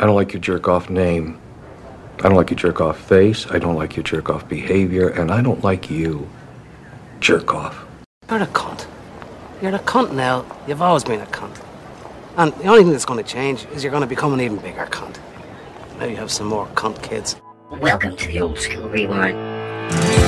I don't like your jerk off name. I don't like your jerk off face. I don't like your jerk off behavior. And I don't like you. Jerk off. You're a cunt. You're a cunt now. You've always been a cunt. And the only thing that's going to change is you're going to become an even bigger cunt. Now you have some more cunt kids. Welcome to the old school rewind.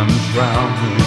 I'm drowning.